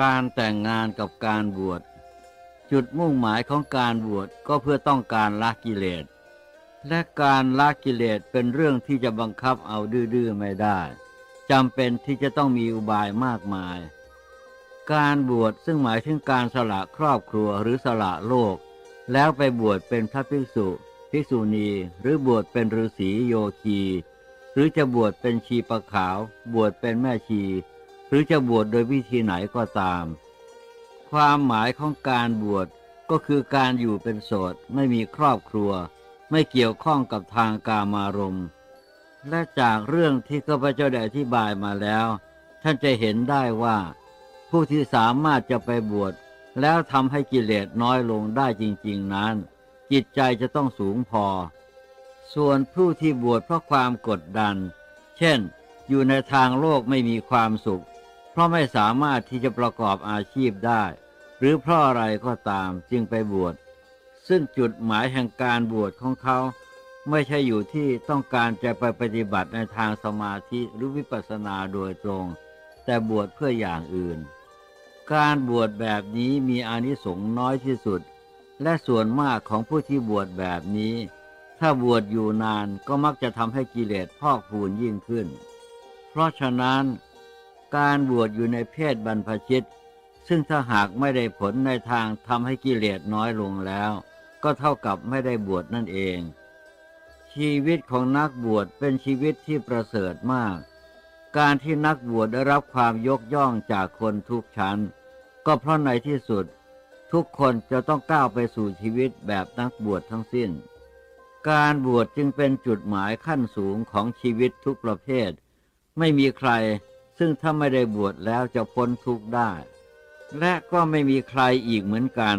การแต่งงานกับการบวช จุดมุ่งหมายของการบวชก็เพื่อต้องการละกิเลส และการละกิเลสเป็นเรื่องที่จะบังคับเอาดื้อๆไม่ได้จำเป็นที่จะต้องมีอุบายมากมาย การบวชซึ่งหมายถึงการสละครอบครัวหรือสละโลก แล้วไปบวชเป็นพระภิกษุ ภิกษุณี หรือบวชเป็นฤาษีโยคี หรือจะบวชเป็นชีปะขาว บวชเป็นแม่ชี หรือจะบวชโดยวิธีไหนก็ตาม ความหมายของการบวชก็คือการอยู่เป็นโสดไม่มีครอบครัว ไม่เกี่ยวข้องกับทางกามารมณ์และจากเรื่องที่ข้าพเจ้าได้อธิบายมาแล้ว ท่านจะเห็นได้ว่า ผู้ที่สามารถจะไปบวชแล้วทำให้กิเลสน้อยลงได้จริง ๆนั้น จิตใจจะต้องสูงพอ ส่วนผู้ที่บวชเพราะความกดดัน เช่น อยู่ในทางโลกไม่มีความสุข เพราะไม่สามารถที่จะประกอบอาชีพได้ หรือเพราะอะไรก็ตามจึงไปบวช ซึ่งจุดหมายแห่งการบวชของเขา ไม่ใช่อยู่ที่ต้องการจะไปปฏิบัติในทางสมาธิหรือวิปัสสนาโดยตรง แต่บวชเพื่ออย่างอื่น การบวชแบบนี้มีอานิสงส์น้อยที่สุด และส่วนมากของผู้ที่บวชแบบนี้ ถ้าบวชอยู่นานก็มักจะทำให้กิเลสพอกพูนยิ่งขึ้น เพราะฉะนั้น การบวชอยู่ในเพศบรรพชิต ซึ่งถ้าหากไม่ได้ผลในทางทำให้กิเลสน้อยลงแล้ว ก็เท่ากับไม่ได้บวชนั่นเอง ชีวิตของนักบวชเป็นชีวิตที่ประเสริฐมาก การที่นักบวชได้รับความยกย่องจากคนทุกชั้น ก็เพราะในที่สุด ทุกคนจะต้องก้าวไปสู่ชีวิตแบบนักบวชทั้งสิ้น การบวชจึงเป็นจุดหมายขั้นสูงของชีวิตทุกประเภท ไม่มีใคร ซึ่งถ้าไม่ได้บวชแล้วจะพ้นทุกข์ได้ และก็ไม่มีใครอีกเหมือนกัน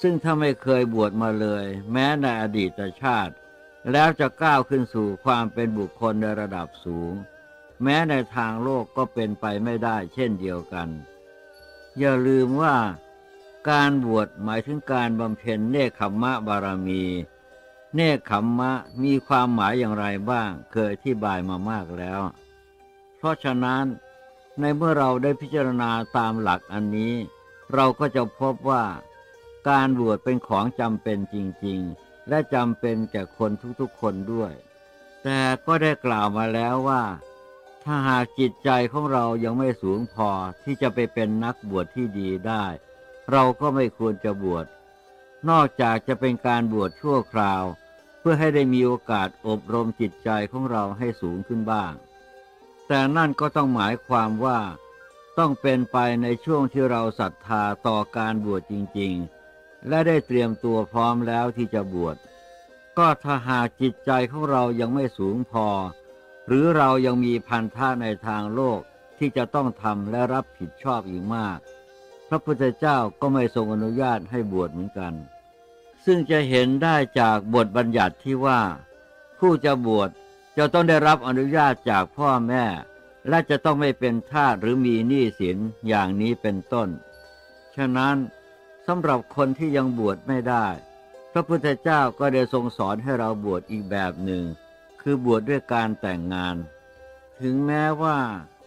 ซึ่งถ้าไม่เคยบวชมาเลย แม้ในอดีตชาติ แล้วจะก้าวขึ้นสู่ความเป็นบุคคลในระดับสูง แม้ในทางโลกก็เป็นไปไม่ได้เช่นเดียวกัน อย่าลืมว่าการบวชหมายถึงการบำเพ็ญเนคขมมะบารมี เนคขมมะมีความหมายอย่างไรบ้าง เคยอธิบายมามากแล้ว เพราะฉะนั้นในเมื่อเราได้พิจารณาตามหลักอันนี้ เราก็จะพบว่า การบวชเป็นของจำเป็นจริงๆ และจำเป็นแก่คนทุกๆคนด้วย แต่ก็ได้กล่าวมาแล้วว่า ถ้าหากจิตใจของเรายังไม่สูงพอที่จะไปเป็นนักบวชที่ดีได้ เราก็ไม่ควรจะบวช นอกจากจะเป็นการบวชชั่วคราว เพื่อให้ได้มีโอกาสอบรมจิตใจของเราให้สูงขึ้นบ้าง แต่นั่นก็ต้องหมายความว่าต้องเป็นไปในช่วงที่เราศรัทธาต่อการบวชจริง ๆ และได้เตรียมตัวพร้อมแล้วที่จะบวช ก็ถ้าหากจิตใจของเรายังไม่สูงพอ หรือเรายังมีพันธะในทางโลกที่จะต้องทำและรับผิดชอบอีกมาก พระพุทธเจ้าก็ไม่ทรงอนุญาตให้บวชเหมือนกัน ซึ่งจะเห็นได้จากบทบัญญัติที่ว่า ผู้จะบวช จะต้องได้รับอนุญาตจากพ่อแม่ และจะต้องไม่เป็นทาสหรือมีหนี้สินอย่างนี้เป็นต้น ฉะนั้นสำหรับคนที่ยังบวชไม่ได้ พระพุทธเจ้าก็ได้ทรงสอนให้เราบวชอีกแบบหนึ่ง คือบวชดด้วยการแต่งงาน ถึงแม้ว่า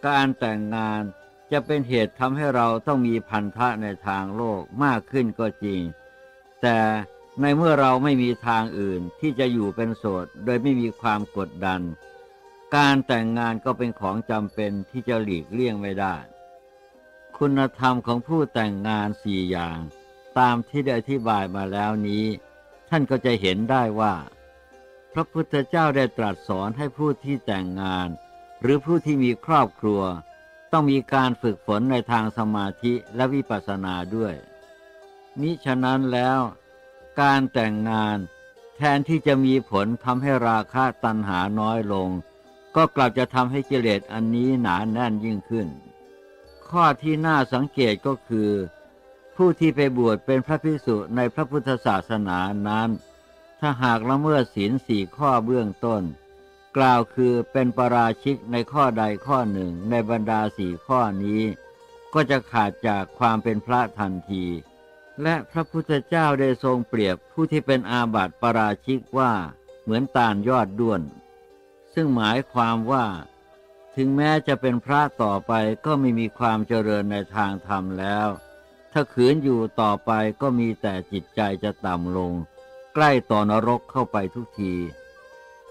การแต่งงานจะเป็นเหตุทำให้เราต้องมีพันธะในทางโลกมากขึ้นก็จริง แต่ ในเมื่อเราไม่มีทางอื่นที่จะอยู่เป็นโสด โดยไม่มีความกดดัน การแต่งงานก็เป็นของจำเป็นที่จะหลีกเลี่ยงไม่ได้ คุณธรรมของผู้แต่งงานสี่อย่าง ตามที่ได้อธิบายมาแล้วนี้ ท่านก็จะเห็นได้ว่า พระพุทธเจ้าได้ตรัสสอนให้ผู้ที่แต่งงาน หรือผู้ที่มีครอบครัว ต้องมีการฝึกฝนในทางสมาธิและวิปัสสนาด้วย มิฉะนั้นแล้ว การแต่งงานแทนที่จะมีผลทำให้ราคะตัณหาน้อยลง ก็กลับจะทำให้กิเลสอันนี้หนาแน่นยิ่งขึ้น ข้อที่น่าสังเกตก็คือ ผู้ที่ไปบวชเป็นพระภิกษุในพระพุทธศาสนานั้น ถ้าหากละเมิดศีลสี่ข้อเบื้องต้น กล่าวคือเป็นปราชิกในข้อใดข้อหนึ่งในบรรดาสี่ข้อนี้ ก็จะขาดจากความเป็นพระทันที และพระพุทธเจ้าได้ทรงเปรียบผู้ที่เป็นอาบัติปราชิกว่าเหมือนตาลยอดด้วน ซึ่งหมายความว่าถึงแม้จะเป็นพระต่อไปก็ไม่มีความเจริญในทางธรรมแล้ว ถ้าขืนอยู่ต่อไปก็มีแต่จิตใจจะต่ำลง ใกล้ต่อนรกเข้าไปทุกที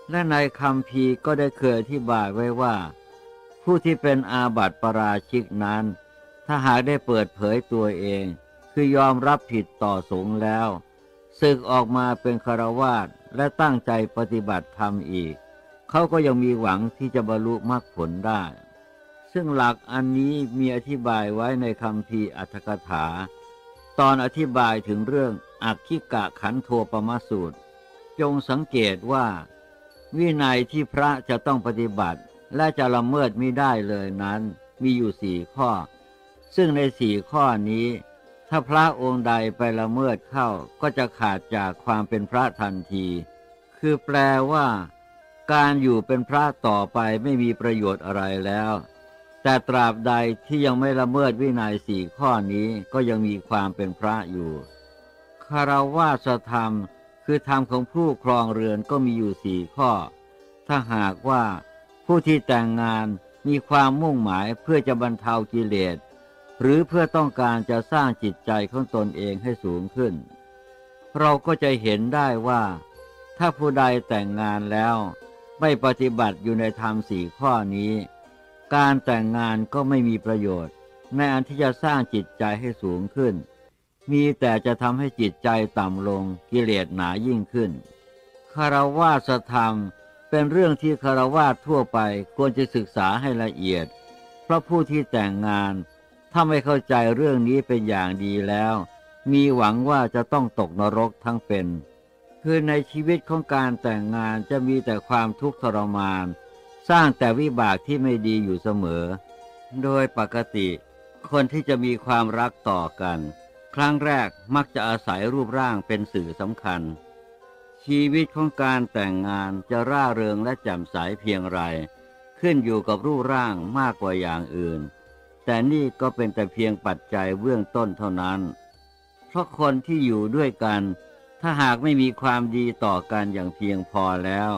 และในคำพีก็ได้เคยอธิบายไว้ว่า ผู้ที่เป็นอาบัติปราชิกนั้น ถ้าหากได้เปิดเผยตัวเอง คือยอมรับผิดต่อสงฆ์แล้วศึกออกมาเป็นคารวาสและตั้งใจปฏิบัติธรรมอีก เขาก็ยังมีหวังที่จะบรรลุมรรคผลได้ ซึ่งหลักอันนี้มีอธิบายไว้ในคำพีอัตถกถา ตอนอธิบายถึงเรื่องอักขิกะขันโทปมาสูตร จงสังเกตว่า วินัยที่พระจะต้องปฏิบัติ และจะละเมิดไม่ได้เลยนั้น มีอยู่สี่ข้อ ซึ่งในสี่ข้อนี้ ถ้าพระองค์ใดไปละเมิดเข้าก็จะขาดจากความเป็นพระทันที คือแปลว่า การอยู่เป็นพระต่อไปไม่มีประโยชน์อะไรแล้ว แต่ตราบใดที่ยังไม่ละเมิดวินัยสี่ข้อนี้ก็ยังมีความเป็นพระอยู่คารวาสธรรม คือธรรมของผู้ครองเรือนก็มีอยู่สี่ข้อ ถ้าหากว่าผู้ที่แต่งงานมีความมุ่งหมายเพื่อจะบรรเทากิเลส หรือเพื่อต้องการจะสร้างจิตใจของตนเองให้สูงขึ้น เราก็จะเห็นได้ว่า ถ้าผู้ใดแต่งงานแล้วไม่ปฏิบัติอยู่ในธรรมสี่ข้อนี้ การแต่งงานก็ไม่มีประโยชน์ ในอันที่จะสร้างจิตใจให้สูงขึ้น มีแต่จะทำให้จิตใจต่ำลงกิเลสหนายิ่งขึ้นคารวาสธรรมเป็นเรื่องที่คารวาสทั่วไปควรจะศึกษาให้ละเอียด เพราะผู้ที่แต่งงาน ถ้าไม่เข้าใจเรื่องนี้เป็นอย่างดีแล้ว มีหวังว่าจะต้องตกนรกทั้งเป็น คือในชีวิตของการแต่งงานจะมีแต่ความทุกข์ทรมาน สร้างแต่วิบากที่ไม่ดีอยู่เสมอ โดยปกติ คนที่จะมีความรักต่อกัน ครั้งแรกมักจะอาศัยรูปร่างเป็นสื่อสำคัญ ชีวิตของการแต่งงานจะร่าเริงและแจ่มใสเพียงไร ขึ้นอยู่กับรูปร่างมากกว่าอย่างอื่น แต่นี่ก็เป็นแต่เพียงปัจจัยเบื้องต้นเท่านั้น เพราะคนที่อยู่ด้วยกัน ถ้าหากไม่มีความดีต่อกันอย่างเพียงพอแล้ว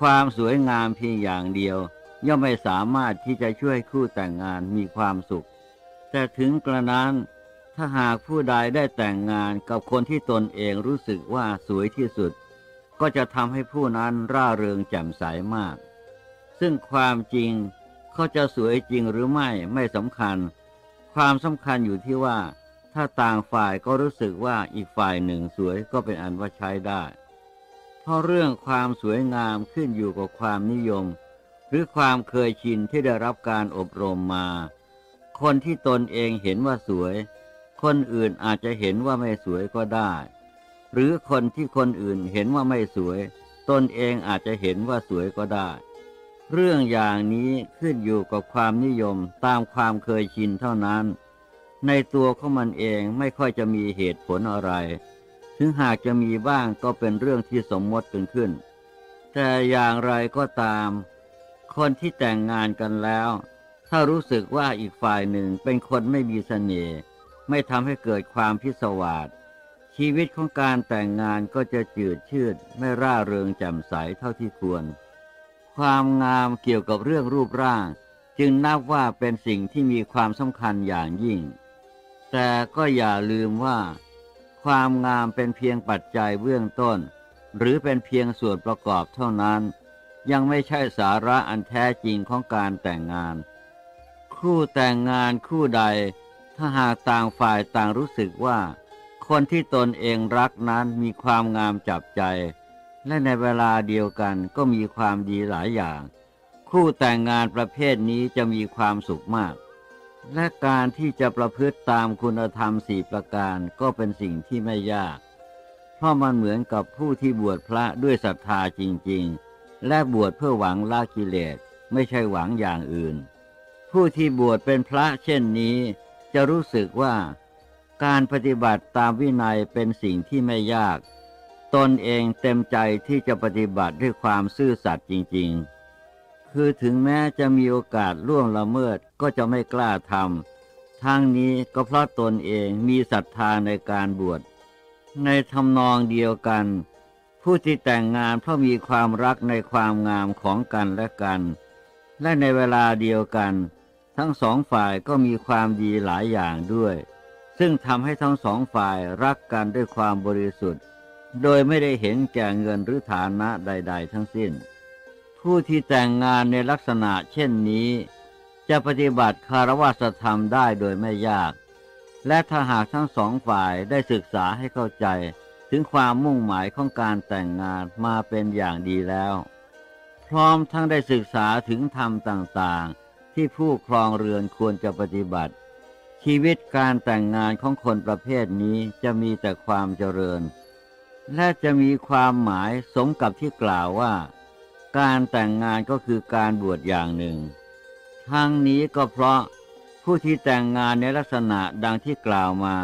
ความสวยงามเพียงอย่างเดียว ย่อมไม่สามารถที่จะช่วยคู่แต่งงานมีความสุข แต่ถึงกระนั้น ถ้าหากผู้ใดได้แต่งงานกับคนที่ตนเองรู้สึกว่าสวยที่สุด ก็จะทำให้ผู้นั้นร่าเริงแจ่มใสมาก ซึ่งความจริง เขาจะสวยจริงหรือไม่ไม่สำคัญ ความสำคัญอยู่ที่ว่า ถ้าต่างฝ่ายก็รู้สึกว่าอีกฝ่ายหนึ่งสวยก็เป็นอันว่าใช้ได้ เพราะเรื่องความสวยงามขึ้นอยู่กับความนิยม หรือความเคยชินที่ได้รับการอบรมมา คนที่ตนเองเห็นว่าสวย คนอื่นอาจจะเห็นว่าไม่สวยก็ได้ หรือคนที่คนอื่นเห็นว่าไม่สวย ตนเองอาจจะเห็นว่าสวยก็ได้ เรื่องอย่างนี้ขึ้นอยู่กับความนิยมตามความเคยชินเท่านั้น ในตัวของมันเองไม่ค่อยจะมีเหตุผลอะไร ถึงหากจะมีบ้างก็เป็นเรื่องที่สมมติกันขึ้น แต่อย่างไรก็ตาม คนที่แต่งงานกันแล้ว ถ้ารู้สึกว่าอีกฝ่ายหนึ่งเป็นคนไม่มีเสน่ห์ไม่ทำให้เกิดความพิศวาสชีวิตของการแต่งงานก็จะจืดชืดไม่ร่าเริงแจ่มใสเท่าที่ควร ความงามเกี่ยวกับเรื่องรูปร่าง จึงนับว่าเป็นสิ่งที่มีความสำคัญอย่างยิ่ง แต่ก็อย่าลืมว่า ความงามเป็นเพียงปัจจัยเบื้องต้น หรือเป็นเพียงส่วนประกอบเท่านั้น ยังไม่ใช่สาระอันแท้จริงของการแต่งงาน คู่แต่งงานคู่ใด ถ้าหากต่างฝ่ายต่างรู้สึกว่า คนที่ตนเองรักนั้นมีความงามจับใจ และในเวลาเดียวกันก็มีความดีหลายอย่าง คู่แต่งงานประเภทนี้จะมีความสุขมาก และการที่จะประพฤติตามคุณธรรมสี่ประการก็เป็นสิ่งที่ไม่ยาก เพราะมันเหมือนกับผู้ที่บวชพระด้วยศรัทธาจริง ๆ และบวชเพื่อหวังละกิเลสไม่ใช่หวังอย่างอื่น ผู้ที่บวชเป็นพระเช่นนี้ จะรู้สึกว่า การปฏิบัติตามวินัยเป็นสิ่งที่ไม่ยาก ตนเองเต็มใจที่จะปฏิบัติด้วยความซื่อสัตย์จริง ๆ คือถึงแม้จะมีโอกาสล่วงละเมิดก็จะไม่กล้าทำทั้งนี้ก็เพราะตนเองมีศรัทธาในการบวช ในทำนองเดียวกัน ผู้ที่แต่งงานเพราะมีความรักในความงามของกันและกัน และในเวลาเดียวกัน ทั้งสองฝ่ายก็มีความดีหลายอย่างด้วย ซึ่งทำให้ทั้งสองฝ่ายรักกันด้วยความบริสุทธิ์ โดยไม่ได้เห็นแก่เงินหรือฐานะใด ๆ ทั้งสิ้น ผู้ที่แต่งงานในลักษณะเช่นนี้ จะปฏิบัติคารวะธรรมได้โดยไม่ยาก และถ้าหากทั้งสองฝ่ายได้ศึกษาให้เข้าใจถึงความมุ่งหมายของการแต่งงานมาเป็นอย่างดีแล้ว พร้อมทั้งได้ศึกษาถึงธรรมต่างๆ ที่ผู้ครองเรือนควรจะปฏิบัติ ชีวิตการแต่งงานของคนประเภทนี้จะมีแต่ความเจริญ และจะมีความหมายสมกับที่กล่าวว่า การแต่งงานก็คือการบวชอย่างหนึ่ง ทั้งนี้ก็เพราะผู้ที่แต่งงานในลักษณะดังที่กล่าวมา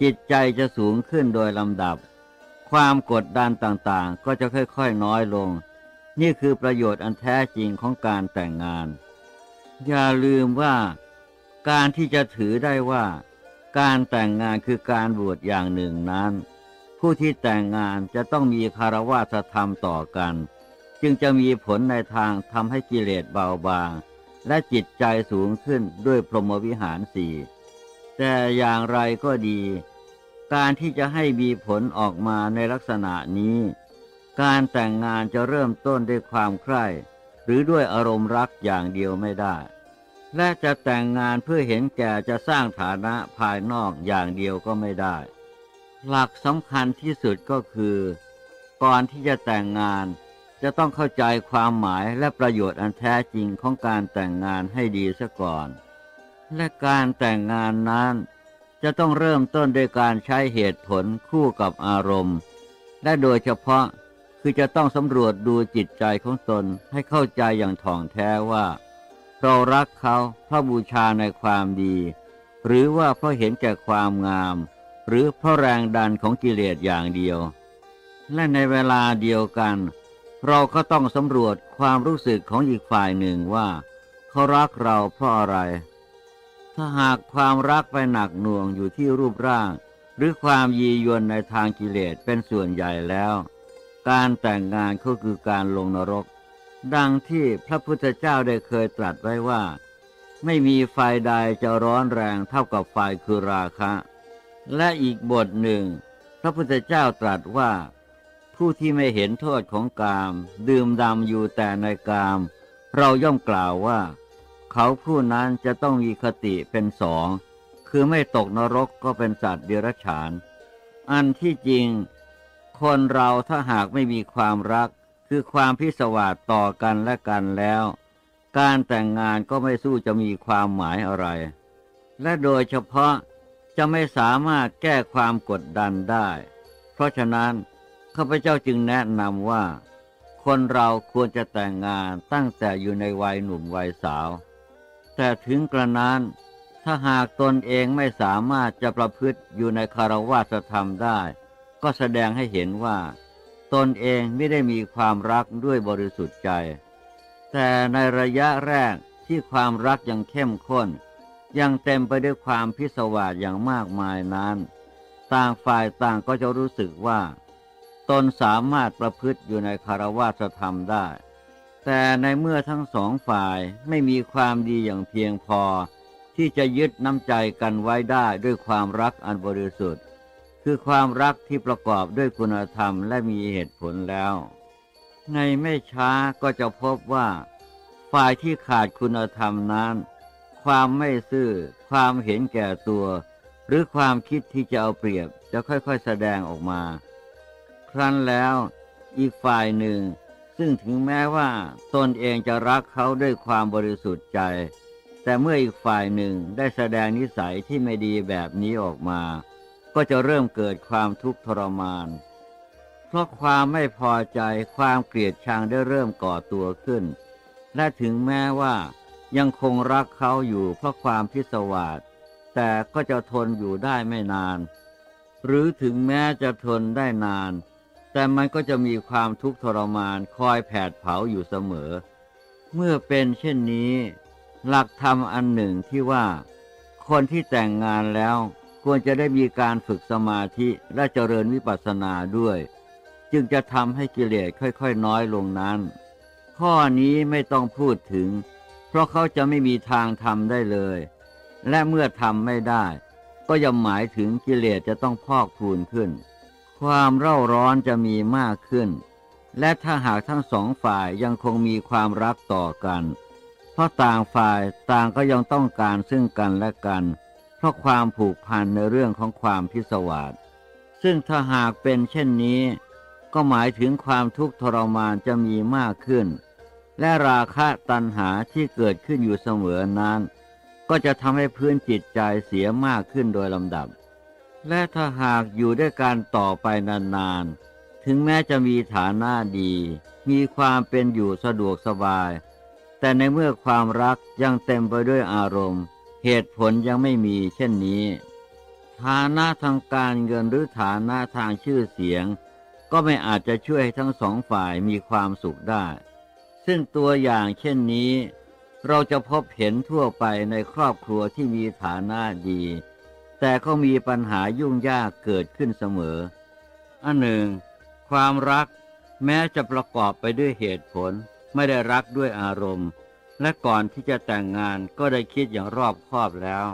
จิตใจจะสูงขึ้นโดยลำดับ ความกดดันต่างๆ ก็จะค่อยๆน้อยลง นี่คือประโยชน์อันแท้จริงของการแต่งงาน อย่าลืมว่า การที่จะถือได้ว่า การแต่งงานคือการบวชอย่างหนึ่งนั้น ผู้ที่แต่งงานจะต้องมีคารวะธรรมต่อกัน จึงจะมีผลในทางทำให้กิเลสเบาบาง และจิตใจสูงขึ้นด้วยพรหมวิหารสี่แต่อย่างไรก็ดี การที่จะให้มีผลออกมาในลักษณะนี้ การแต่งงานจะเริ่มต้นด้วยความใคร่หรือด้วยอารมณ์รักอย่างเดียวไม่ได้ และจะแต่งงานเพื่อเห็นแก่จะสร้างฐานะภายนอกอย่างเดียวก็ไม่ได้ หลักสำคัญที่สุดก็คือ ก่อนที่จะแต่งงานจะต้องเข้าใจความหมายและประโยชน์อันแท้จริงของการแต่งงานให้ดีซะก่อน และการแต่งงานนั้น จะต้องเริ่มต้นด้วยการใช้เหตุผลคู่กับอารมณ์ และโดยเฉพาะคือจะต้องสำรวจดูจิตใจของตนให้เข้าใจอย่างถ่องแท้ว่า เรารักเขาเพราะบูชาในความดี หรือว่าเพราะเห็นแก่ความงาม หรือเพราะแรงดันของกิเลสอย่างเดียว และในเวลาเดียวกัน เราก็ต้องสำรวจความรู้สึกของอีกฝ่ายหนึ่งว่า เขารักเราเพราะอะไร ถ้าหากความรักไปหนักหน่วงอยู่ที่รูปร่าง หรือความยียวนในทางกิเลสเป็นส่วนใหญ่แล้ว การแต่งงานก็คือการลงนรก ดังที่พระพุทธเจ้าได้เคยตรัสไว้ว่า ไม่มีไฟใดจะร้อนแรงเท่ากับไฟคือราคะ และอีกบทหนึ่ง พระพุทธเจ้าตรัสว่า ผู้ที่ไม่เห็นโทษของกาม ดื่มดำอยู่แต่ในกาม เราย่อมกล่าวว่า เขาผู้นั้นจะต้องมีคติเป็นสอง คือไม่ตกนรกก็เป็นสัตว์เดรัจฉาน อันที่จริง คนเราถ้าหากไม่มีความรัก คือความพิศวาสต่อกันและกันแล้ว การแต่งงานก็ไม่สู้จะมีความหมายอะไร และโดยเฉพาะ จะไม่สามารถแก้ความกดดันได้ เพราะฉะนั้นข้าพเจ้าจึงแนะนำว่า คนเราควรจะแต่งงานตั้งแต่อยู่ในวัยหนุ่มวัยสาว แต่ถึงกระนั้นถ้าหากตนเองไม่สามารถจะประพฤติอยู่ในคารวะธรรมได้ ก็แสดงให้เห็นว่า ตนเองไม่ได้มีความรักด้วยบริสุทธิ์ใจ แต่ในระยะแรกที่ความรักยังเข้มข้น ยังเต็มไปด้วยความพิศวาสอย่างมากมายนั้น ต่างฝ่ายต่างก็จะรู้สึกว่า ตนสามารถประพฤติอยู่ในคารวะธรรมได้ แต่ในเมื่อทั้งสองฝ่ายไม่มีความดีอย่างเพียงพอ ที่จะยึดน้ำใจกันไว้ได้ด้วยความรักอันบริสุทธิ์ คือความรักที่ประกอบด้วยคุณธรรมและมีเหตุผลแล้ว ในไม่ช้าก็จะพบว่า ฝ่ายที่ขาดคุณธรรมนั้น ความไม่ซื่อ ความเห็นแก่ตัว หรือความคิดที่จะเอาเปรียบจะค่อยๆแสดงออกมา ครั้นแล้วอีกฝ่ายหนึ่ง ซึ่งถึงแม้ว่าตนเองจะรักเขาด้วยความบริสุทธิ์ใจ แต่เมื่ออีกฝ่ายหนึ่งได้แสดงนิสัยที่ไม่ดีแบบนี้ออกมา ก็จะเริ่มเกิดความทุกข์ทรมาน เพราะความไม่พอใจความเกลียดชังได้เริ่มก่อตัวขึ้น และถึงแม้ว่า ยังคงรักเขาอยู่เพราะความพิศวาสแต่ก็จะทนอยู่ได้ไม่นาน หรือถึงแม้จะทนได้นาน แต่มันก็จะมีความทุกข์ทรมานคอยแผดเผาอยู่เสมอ เมื่อเป็นเช่นนี้ หลักธรรมอันหนึ่งที่ว่า คนที่แต่งงานแล้วควรจะได้มีการฝึกสมาธิและเจริญวิปัสสนาด้วย จึงจะทำให้กิเลสค่อยๆ น้อยลงนั้นขข้อนี้ไม่ต้องพูดถึง เพราะเขาจะไม่มีทางทำได้เลย และเมื่อทำไม่ได้ ก็ย่อมหมายถึงกิเลสจะต้องพอกพูนขึ้น ความเร่าร้อนจะมีมากขึ้น และถ้าหากทั้งสองฝ่ายยังคงมีความรักต่อกัน เพราะต่างฝ่ายต่างก็ยังต้องการซึ่งกันและกัน เพราะความผูกพันในเรื่องของความพิศวาสซึ่งถ้าหากเป็นเช่นนี้ ก็หมายถึงความทุกข์ทรมานจะมีมากขึ้น และราคะตัณหาที่เกิดขึ้นอยู่เสมอนั้น ก็จะทำให้พื้นจิตใจเสียมากขึ้นโดยลำดับ และถ้าหากอยู่ด้วยการต่อไปนานๆ ถึงแม้จะมีฐานะดี มีความเป็นอยู่สะดวกสบาย แต่ในเมื่อความรักยังเต็มไปด้วยอารมณ์ เหตุผลยังไม่มีเช่นนี้ ฐานะทางการเงินหรือฐานะทางชื่อเสียง ก็ไม่อาจจะช่วยให้ทั้งสองฝ่ายมีความสุขได้ ซึ่งตัวอย่างเช่นนี้ เราจะพบเห็นทั่วไปในครอบครัวที่มีฐานะดี แต่ก็มีปัญหายุ่งยากเกิดขึ้นเสมอ อันหนึ่ง ความรักแม้จะประกอบไปด้วยเหตุผล ไม่ได้รักด้วยอารมณ์ และก่อนที่จะแต่งงานก็ได้คิดอย่างรอบคอบแล้ว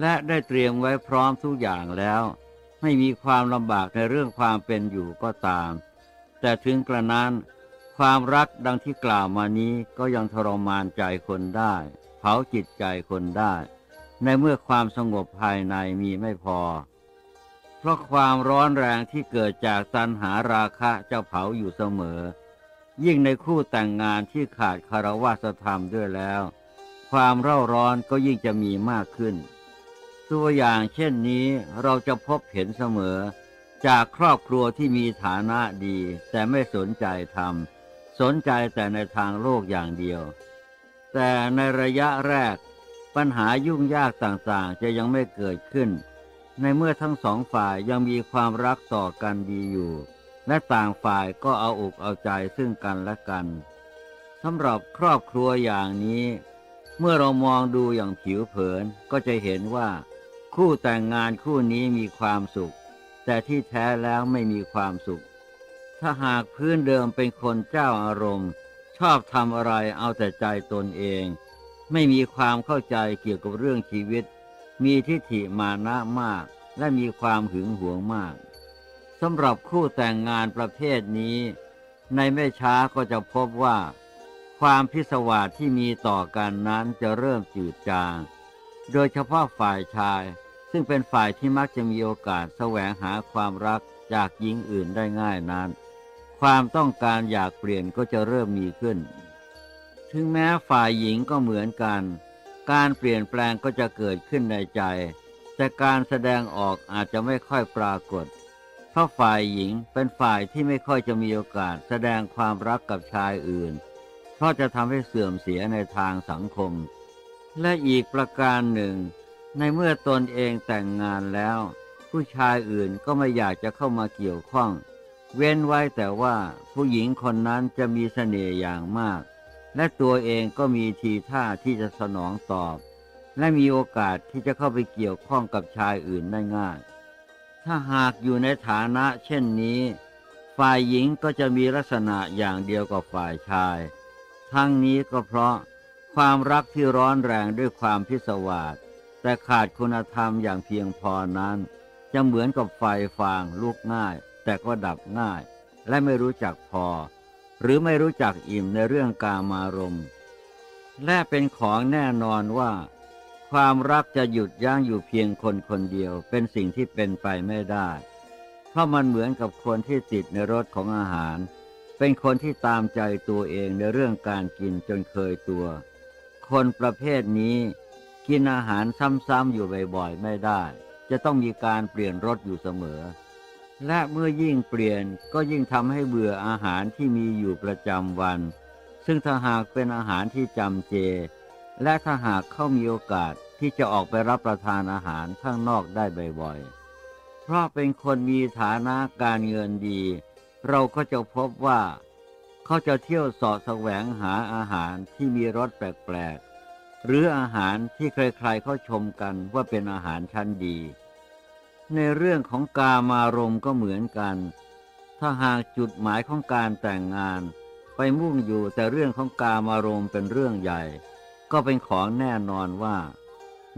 และได้เตรียมไว้พร้อมทุกอย่างแล้ว ไม่มีความลำบากในเรื่องความเป็นอยู่ก็ตาม แต่ถึงกระนั้น ความรักดังที่กล่าวมานี้ก็ยังทรมานใจคนได้ เผาจิตใจคนได้ ในเมื่อความสงบภายในมีไม่พอ เพราะความร้อนแรงที่เกิดจากตัณหาราคะจะเผาอยู่เสมอ ยิ่งในคู่แต่งงานที่ขาดคารวะธรรมด้วยแล้ว ความเร่าร้อนก็ยิ่งจะมีมากขึ้น ตัวอย่างเช่นนี้เราจะพบเห็นเสมอ จากครอบครัวที่มีฐานะดีแต่ไม่สนใจธรรม สนใจแต่ในทางโลกอย่างเดียว แต่ในระยะแรกปัญหายุ่งยากต่างๆ จะยังไม่เกิดขึ้น ในเมื่อทั้งสองฝ่ายยังมีความรักต่อกันดีอยู่ และต่างฝ่ายก็เอาอกเอาใจซึ่งกันและกันสำหรับครอบครัวอย่างนี้ เมื่อเรามองดูอย่างผิวเผินก็จะเห็นว่า คู่แต่งงานคู่นี้มีความสุข แต่ที่แท้แล้วไม่มีความสุข ถ้าหากพื้นเดิมเป็นคนเจ้าอารมณ์ ชอบทำอะไรเอาแต่ใจตนเอง ไม่มีความเข้าใจเกี่ยวกับเรื่องชีวิต มีทิฏฐิมานะมาก และมีความหึงหวงมากสำหรับคู่แต่งงานประเภทนี้ ในไม่ช้าก็จะพบว่า ความพิศวาสที่มีต่อกันนั้นจะเริ่มจืดจาง โดยเฉพาะฝ่ายชาย ซึ่งเป็นฝ่ายที่มักจะมีโอกาสแสวงหาความรักจากหญิงอื่นได้ง่ายนั้น ความต้องการอยากเปลี่ยนก็จะเริ่มมีขึ้น ถึงแม้ฝ่ายหญิงก็เหมือนกัน การเปลี่ยนแปลงก็จะเกิดขึ้นในใจ แต่การแสดงออกอาจจะไม่ค่อยปรากฏ เพราะฝ่ายหญิงเป็นฝ่ายที่ไม่ค่อยจะมีโอกาสแสดงความรักกับชายอื่น เพราะจะทำให้เสื่อมเสียในทางสังคม และอีกประการหนึ่ง ในเมื่อตนเองแต่งงานแล้ว ผู้ชายอื่นก็ไม่อยากจะเข้ามาเกี่ยวข้อง เว้นไว้แต่ว่าผู้หญิงคนนั้นจะมีเสน่ห์อย่างมาก และตัวเองก็มีทีท่าที่จะสนองตอบ และมีโอกาสที่จะเข้าไปเกี่ยวข้องกับชายอื่นได้ง่าย ถ้าหากอยู่ในฐานะเช่นนี้ ฝ่ายหญิงก็จะมีลักษณะอย่างเดียวกับฝ่ายชาย ทั้งนี้ก็เพราะความรักที่ร้อนแรงด้วยความพิศวาสแต่ขาดคุณธรรมอย่างเพียงพอนั้น จะเหมือนกับไฟฟางลุกง่าย แต่ก็ดับง่าย และไม่รู้จักพอ หรือไม่รู้จักอิ่มในเรื่องกามารมณ์ และเป็นของแน่นอนว่า ความรักจะหยุดยั้งอยู่เพียงคนคนเดียวเป็นสิ่งที่เป็นไปไม่ได้ เพราะมันเหมือนกับคนที่ติดในรสของอาหาร เป็นคนที่ตามใจตัวเองในเรื่องการกินจนเคยตัว คนประเภทนี้กินอาหารซ้ำๆอยู่บ่อยๆไม่ได้ จะต้องมีการเปลี่ยนรสอยู่เสมอ และเมื่อยิ่งเปลี่ยนก็ยิ่งทำให้เบื่ออาหารที่มีอยู่ประจำวัน ซึ่งถ้าหากเป็นอาหารที่จำเจ และถ้าหากเขามีโอกาสที่จะออกไปรับประทานอาหารข้างนอกได้บ่อยๆ เพราะเป็นคนมีฐานะการเงินดี เราก็จะพบว่า เขาจะเที่ยวสาะแสวงหาอาหารที่มีรสแปลกๆ หรืออาหารที่ใครๆเขาชมกันว่าเป็นอาหารชั้นดี ในเรื่องของกามารมณ์ก็เหมือนกัน ถ้าหากจุดหมายของการแต่งงาน ไปมุ่งอยู่แต่เรื่องของกามารมณ์เป็นเรื่องใหญ่ ก็เป็นของแน่นอนว่า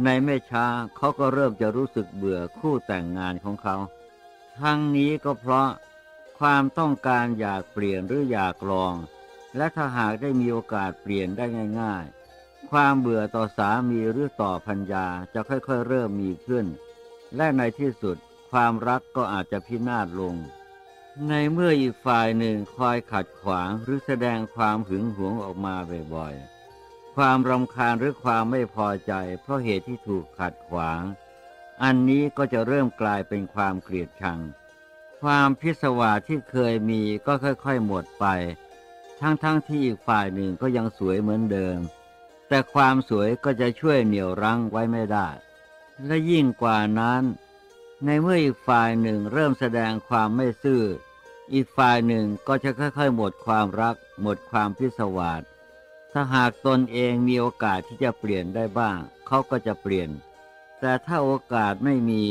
ในไม่ช้าเขาก็เริ่มจะรู้สึกเบื่อคู่แต่งงานของเขา ทั้งนี้ก็เพราะความต้องการอยากเปลี่ยนหรืออยากลอง และถ้าหากได้มีโอกาสเปลี่ยนได้ง่าย ๆ ความเบื่อต่อสามีหรือต่อพัญญาจะค่อยๆเริ่มมีขึ้น และในที่สุดความรักก็อาจจะพินาศลง ในเมื่ออีกฝ่ายหนึ่งคอยขัดขวางหรือแสดงความหึงหวงออกมาบ่อยๆ ความรำคาญหรือความไม่พอใจเพราะเหตุที่ถูกขัดขวาง อันนี้ก็จะเริ่มกลายเป็นความเกลียดชัง ความพิศวาสที่เคยมีก็ค่อยๆหมดไป ทั้งๆทที่อีกฝ่ายหนึ่งก็ยังสวยเหมือนเดิม แต่ความสวยก็จะช่วยเหนี่ยวรั้งไว้ไม่ได้ และยิ่งกว่านั้น ในเมื่ออีกฝ่ายหนึ่งเริ่มแสดงความไม่ซื่อ อีกฝ่ายหนึ่งก็จะค่อยๆ หมดความรัก หมดความพิศวาสถ้าหากตนเองมีโอกาสที่จะเปลี่ยนได้บ้าง เขาก็จะเปลี่ยน แต่ถ้าโอกาสไม่มี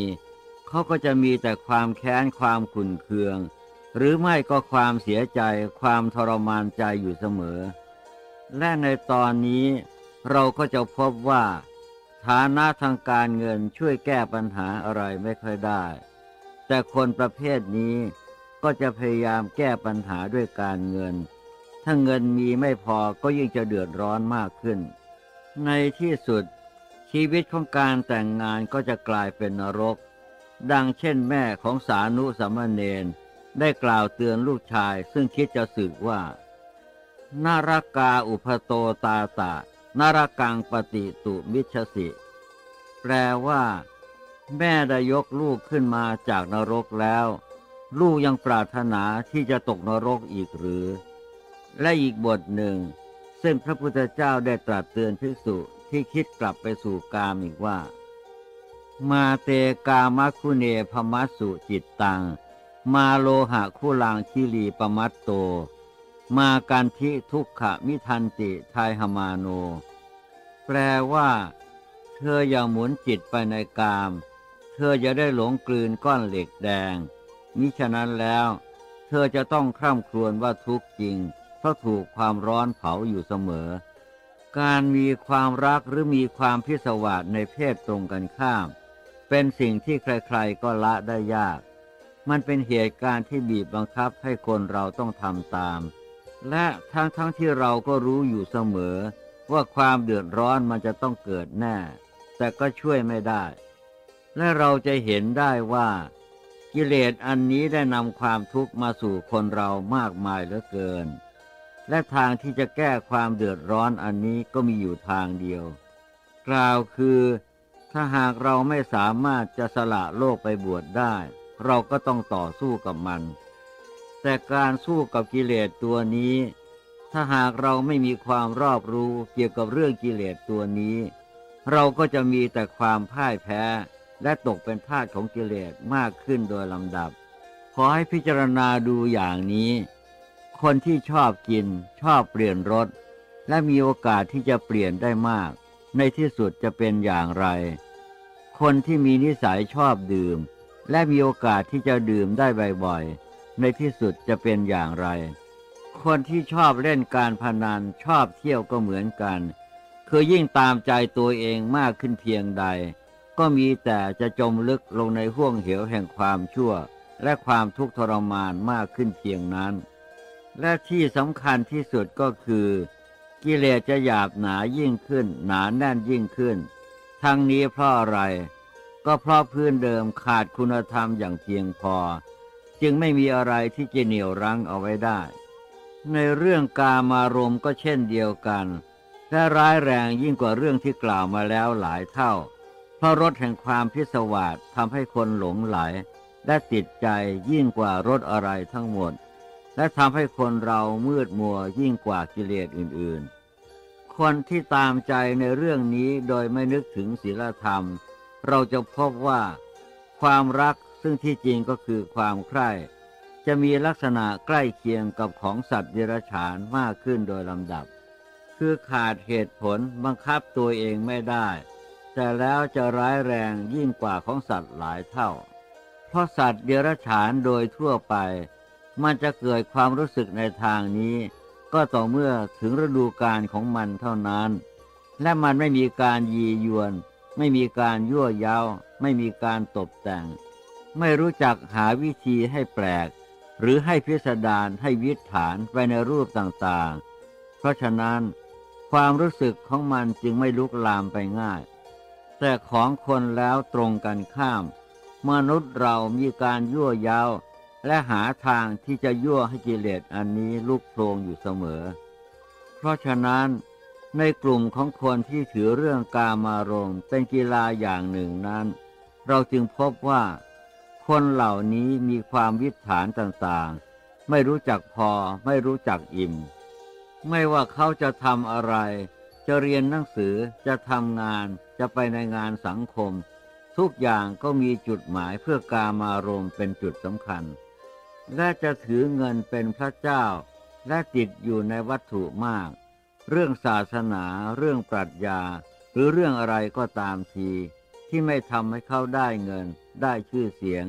เขาก็จะมีแต่ความแค้นความขุ่นเคือง หรือไม่ก็ความเสียใจ ความทรมานใจอยู่เสมอ และในตอนนี้เราก็จะพบว่า ฐานะทางการเงินช่วยแก้ปัญหาอะไรไม่ค่อยได้ แต่คนประเภทนี้ก็จะพยายามแก้ปัญหาด้วยการเงิน ถ้าเงินมีไม่พอก็ยิ่งจะเดือดร้อนมากขึ้น ในที่สุด ชีวิตของการแต่งงานก็จะกลายเป็นนรก ดังเช่นแม่ของสานุสมณเณรได้กล่าวเตือนลูกชายซึ่งคิดจะสึกว่า นารากาอุปโตตาตา นรกังปฏิตุมิชสิ แปลว่า แม่ได้ยกลูกขึ้นมาจากนรกแล้ว ลูกยังปรารถนาที่จะตกนรกอีกหรือ และอีกบทหนึ่ง ซึ่งพระพุทธเจ้าได้ตรัสเตือนภิกษุที่คิดกลับไปสู่กามอีกว่า มาเตกามคุเนพมัสสุจิตตัง มาโลหะคุลังคิลีปมัตโต มาการทิทุกขมิทันติทายหมาโน แปลว่า เธออย่าหมุนจิตไปในกาม เธอจะได้หลงกลืนก้อนเหล็กแดง มิฉะนั้นแล้ว เธอจะต้องคร่ำครวญว่าทุกข์จริง เพราะถูกความร้อนเผาอยู่เสมอ การมีความรักหรือมีความพิศวาสในเพศตรงกันข้าม เป็นสิ่งที่ใครๆก็ละได้ยาก มันเป็นเหตุการณ์ที่บีบบังคับให้คนเราต้องทำตาม และทั้งทั้งที่เราก็รู้อยู่เสมอ ว่าความเดือดร้อนมันจะต้องเกิดแน่ แต่ก็ช่วยไม่ได้ และเราจะเห็นได้ว่า กิเลสอันนี้ได้นำความทุกข์มาสู่คนเรามากมายเหลือเกิน และทางที่จะแก้ความเดือดร้อนอันนี้ก็มีอยู่ทางเดียว กล่าวคือ ถ้าหากเราไม่สามารถจะสละโลกไปบวชได้ เราก็ต้องต่อสู้กับมัน แต่การสู้กับกิเลสตัวนี้ ถ้าหากเราไม่มีความรอบรู้เกี่ยวกับเรื่องกิเลสตัวนี้ เราก็จะมีแต่ความพ่ายแพ้ และตกเป็นทาสของกิเลสมากขึ้นโดยลำดับ ขอให้พิจารณาดูอย่างนี้ คนที่ชอบกิน ชอบเปลี่ยนรสและมีโอกาสที่จะเปลี่ยนได้มาก ในที่สุดจะเป็นอย่างไร คนที่มีนิสัยชอบดื่ม และมีโอกาสที่จะดื่มได้บ่อยๆ ในที่สุดจะเป็นอย่างไร คนที่ชอบเล่นการพนันชอบเที่ยวก็เหมือนกัน คือยิ่งตามใจตัวเองมากขึ้นเพียงใด ก็มีแต่จะจมลึกลงในห่วงเหวแห่งความชั่ว และความทุกข์ทรมานมากขึ้นเพียงนั้น และที่สำคัญที่สุดก็คือ กิเลสจะหยาบหนายิ่งขึ้น หนาแน่นยิ่งขึ้น ทั้งนี้เพราะอะไร ก็เพราะพื้นเดิมขาดคุณธรรมอย่างเพียงพอ จึงไม่มีอะไรที่จะเหนี่ยวรั้งเอาไว้ได้ ในเรื่องกามารมก็เช่นเดียวกัน และร้ายแรงยิ่งกว่าเรื่องที่กล่าวมาแล้วหลายเท่า เพราะรถแห่งความพิศวาสทำให้คนหลงไหล และติดใจยิ่งกว่ารถอะไรทั้งหมด และทำให้คนเรามืดมัวยิ่งกว่ากิเลสอื่น ๆ คนที่ตามใจในเรื่องนี้โดยไม่นึกถึงศีลธรรม เราจะพบว่าความรัก ซึ่งที่จริงก็คือความใคร่ จะมีลักษณะใกล้เคียงกับของสัตว์เดรัจฉานมากขึ้นโดยลำดับ คือขาดเหตุผลบังคับตัวเองไม่ได้ แต่แล้วจะร้ายแรงยิ่งกว่าของสัตว์หลายเท่า เพราะสัตว์เดรัจฉานโดยทั่วไป มันจะเกิดความรู้สึกในทางนี้ ก็ต่อเมื่อถึงฤดูกาลของมันเท่านั้น และมันไม่มีการยียวน ไม่มีการยั่วเย้าไม่มีการตกแต่ง ไม่รู้จักหาวิธีให้แปลก หรือให้พิสดารให้วิถฐานไปในรูปต่างๆ เพราะฉะนั้นความรู้สึกของมันจึงไม่ลุกลามไปง่าย แต่ของคนแล้วตรงกันข้าม มนุษย์เรามีการยั่วย้าและหาทางที่จะยั่วให้กิเลสอันนี้ลุกโผลงอยู่เสมอ เพราะฉะนั้นในกลุ่มของคนที่ถือเรื่องกามารมณ์เป็นกีฬาอย่างหนึ่งนั้น เราจึงพบว่า คนเหล่านี้มีความวิถฐานต่างๆ ไม่รู้จักพอไม่รู้จักอิ่ม ไม่ว่าเขาจะทำอะไร จะเรียนหนังสือจะทำงาน จะไปในงานสังคม ทุกอย่างก็มีจุดหมายเพื่อกามารมเป็นจุดสำคัญ และจะถือเงินเป็นพระเจ้า และติดอยู่ในวัตถุมาก เรื่องศาสนา เรื่องปรัชญา หรือเรื่องอะไรก็ตามที ที่ไม่ทำให้เขาได้เงิน ได้ชื่อเสียง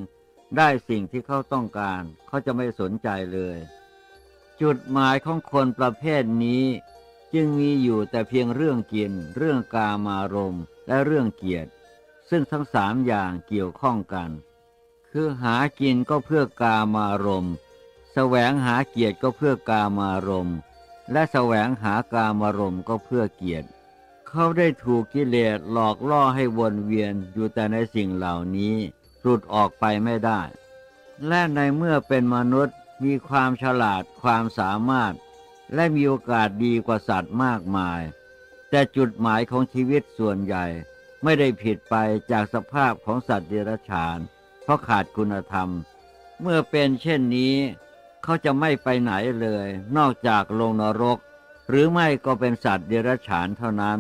ได้สิ่งที่เขาต้องการ เขาจะไม่สนใจเลย จุดหมายของคนประเภทนี้ จึงมีอยู่แต่เพียงเรื่องกิน เรื่องกามารมณ์และเรื่องเกียรติ ซึ่งทั้งสามอย่างเกี่ยวข้องกัน คือหากินก็เพื่อกามารมณ์แสวงหาเกียรติก็เพื่อกามารมณ์และแสวงหากามารมณ์ก็เพื่อเกียรติ เขาได้ถูกกิเลสหลอกล่อให้วนเวียนอยู่แต่ในสิ่งเหล่านี้หลุดออกไปไม่ได้ และในเมื่อเป็นมนุษย์มีความฉลาดความสามารถ และมีโอกาสดีกว่าสัตว์มากมาย แต่จุดหมายของชีวิตส่วนใหญ่ไม่ได้ผิดไปจากสภาพของสัตว์เดรัจฉาน เพราะขาดคุณธรรม เมื่อเป็นเช่นนี้ เขาจะไม่ไปไหนเลย นอกจากลงนรก หรือไม่ก็เป็นสัตว์เดรัจฉานเท่านั้น